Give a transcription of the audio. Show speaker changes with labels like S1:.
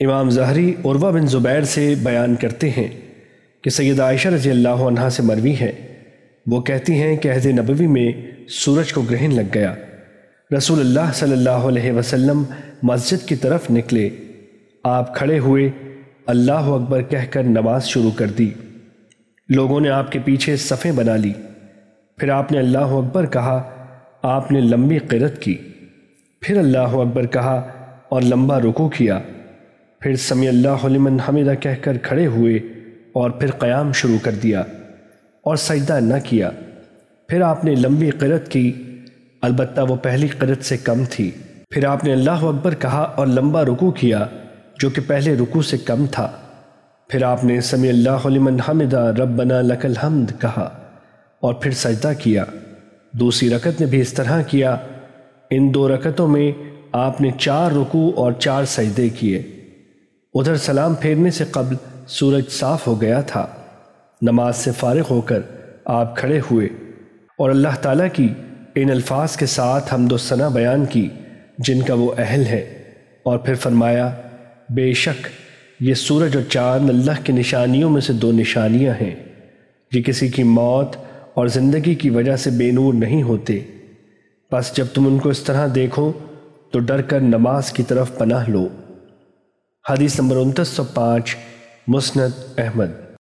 S1: امام ظہری عروہ بن زبیر سے بیان کرتے ہیں کہ سید عائشہ رضی اللہ عنہ سے مروی ہے۔ وہ کہتی ہیں کہ عہد نبوی میں سورج کو گرہن لگ گیا۔ رسول اللہ صلی اللہ علیہ وسلم مسجد کی طرف نکلے۔ آپ کھڑے ہوئے اللہ اکبر کہہ کر نماز شروع کر دی۔ لوگوں نے آپ کے پیچھے صفیں بنا لی۔ پھر آپ نے اللہ اکبر کہا، آپ نے لمبی قرت کی۔ پھر اللہ اکبر کہا اور لمبا رکو کیا۔ پھر سمی اللہ لمن حمیدہ کہہ کر کھڑے ہوئے اور پھر قیام شروع کر دیا اور سجدہ نہ کیا۔ پھر آپ نے لمبی قرت کی، البتہ وہ پہلی قرت سے کم تھی۔ پھر آپ نے اللہ اکبر کہا اور لمبا رکو کیا جو کہ پہلے رکو سے کم تھا۔ پھر آپ نے سمی اللہ لمن حمدہ ربنا لک الحمد کہا اور پھر سجدہ کیا۔ دوسری رکت نے بھی اس طرح کیا۔ ان دو رکتوں میں آپ نے چار رکو اور چار سجدے کیے۔ ادھر سلام پھیرنے سے قبل سورج صاف ہو گیا تھا۔ نماز سے فارغ ہو کر آپ کھڑے ہوئے اور اللہ تعالیٰ کی ان الفاظ کے ساتھ حمد و ثنا بیان کی جن کا وہ اہل ہے۔ اور پھر فرمایا، بے شک یہ سورج اور چاند اللہ کی نشانیوں میں سے دو نشانیاں ہیں۔ یہ کسی کی موت اور زندگی کی وجہ سے بے نور نہیں ہوتے۔ بس جب تم ان کو اس طرح دیکھو تو ڈر کر نماز کی طرف پناہ لو۔ حدیث بس انتیس سو پانچ کو احمد۔